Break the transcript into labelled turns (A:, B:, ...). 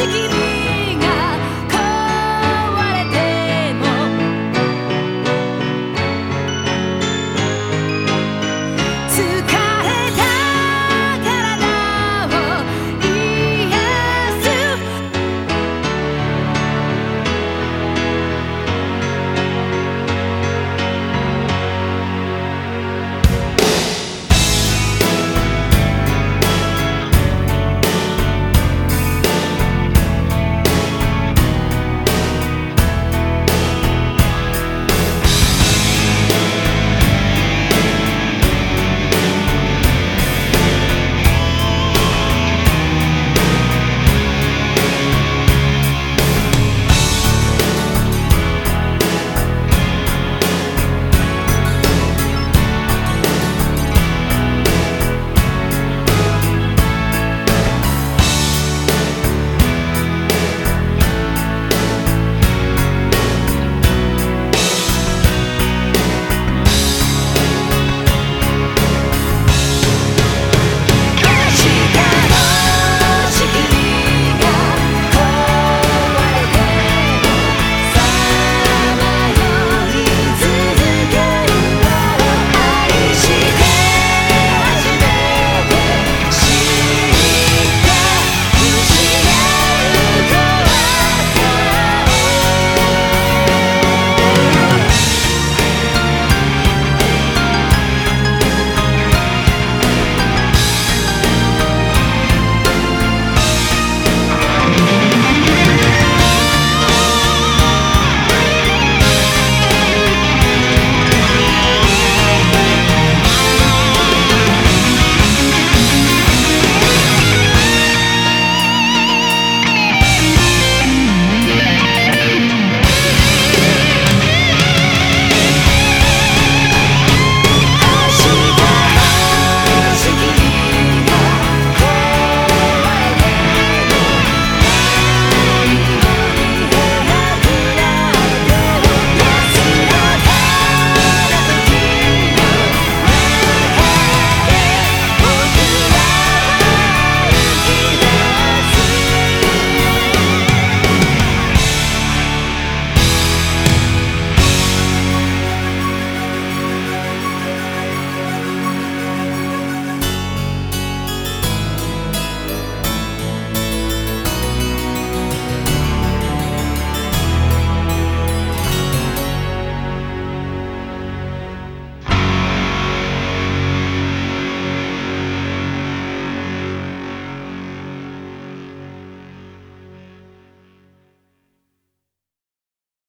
A: to keep